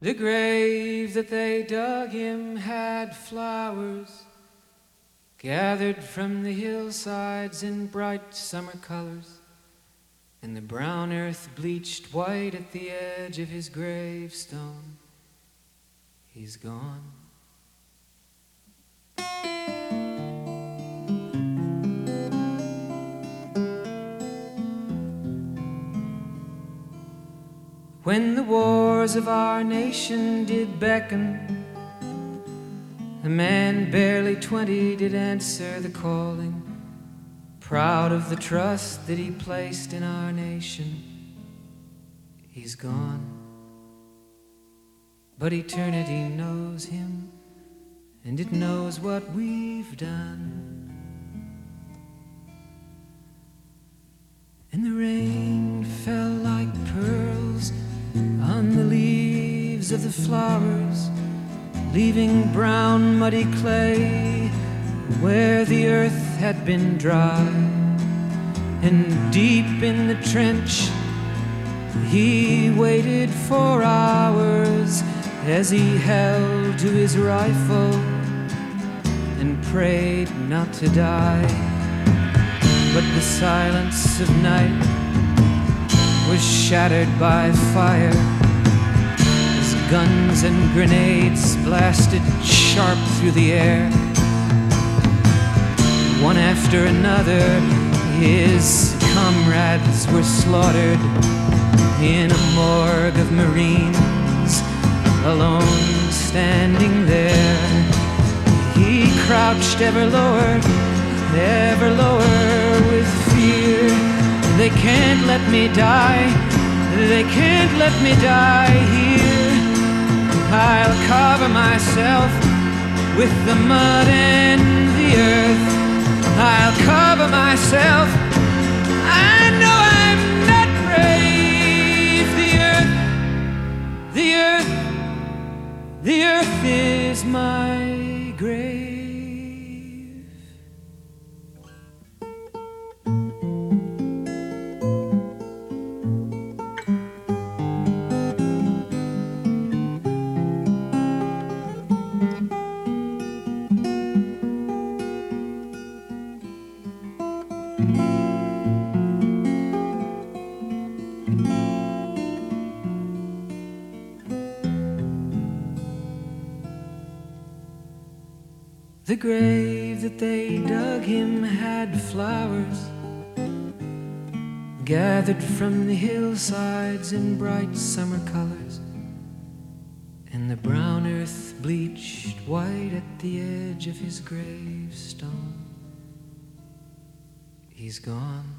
The grave that they dug him had flowers gathered from the hillsides in bright summer colors, and the brown earth bleached white at the edge of his gravestone. He's gone. When the wars of our nation did beckon, a man barely twenty did answer the calling, proud of the trust that he placed in our nation. He's gone, but eternity knows him, and it knows what we've done. On the leaves of the flowers, leaving brown muddy clay where the earth had been dry. And deep in the trench, he waited for hours as he held to his rifle and prayed not to die. But the silence of night was shattered by fire guns and grenades blasted sharp through the air. One after another, his comrades were slaughtered in a morgue of Marines, alone standing there. He crouched ever lower, ever lower with fear. They can't let me die, they can't let me die here. I'll cover myself with the mud and the earth. I'll cover myself. I know I'm not brave. The earth, the earth, the earth is my The grave that they dug him had flowers gathered from the hillsides in bright summer colors, and the brown earth bleached white at the edge of his gravestone. He's gone.